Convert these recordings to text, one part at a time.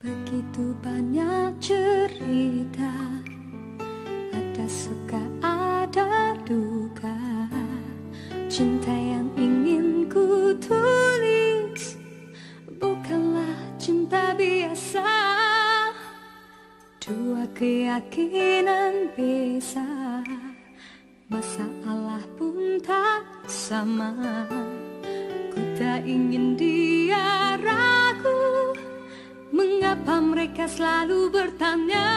Begitu banyak cerita Ada suka, ada duka. Cinta yang ingin Dua keyakinan bisa Masalah pun tak sama. Ku tak ingin dia ragu Mengapa mereka selalu bertanya.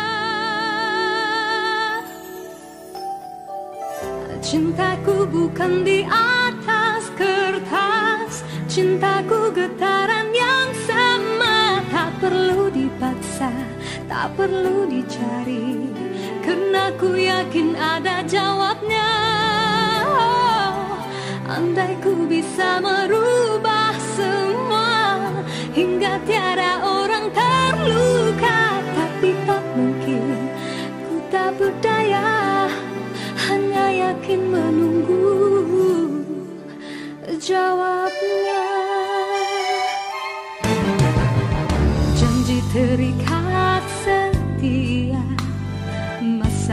Cintaku bukan di atas kertas Cintaku getaran tak perlu dicari. Karena ku yakin ada jawabnya. Oh, Andai ku bisa merubah semua Hingga tiada orang terluka. Tapi tak mungkin, ku tak berdaya hanya yakin menunggu jawabnya. Janji terikat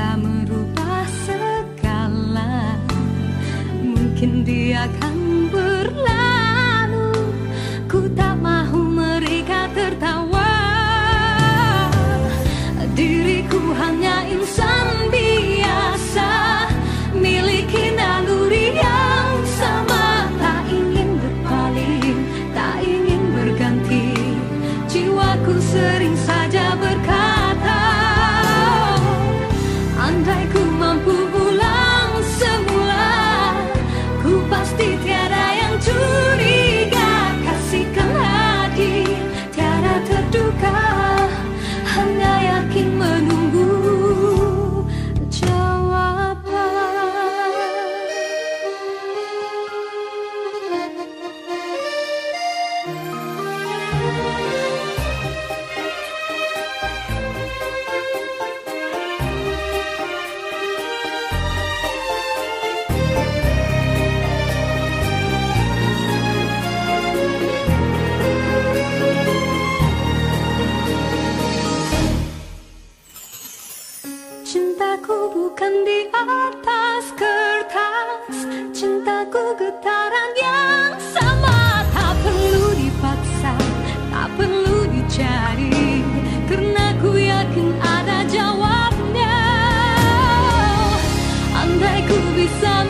bisa merubah segala. Mungkin dia akan berlalu. Ku tak mahu mereka tertawa. Diriku hanya insan biasa Miliki naluri yang sama. Tak ingin berpaling, tak ingin berganti. Jiwaku sering saja berkata Cintaku bukan di atas kertas. Cintaku getaran yang sama. Tak perlu dipaksa, tak perlu dicari. Karena ku yakin ada jawabnya. Andai ku bisa